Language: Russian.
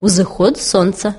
узыход солнца.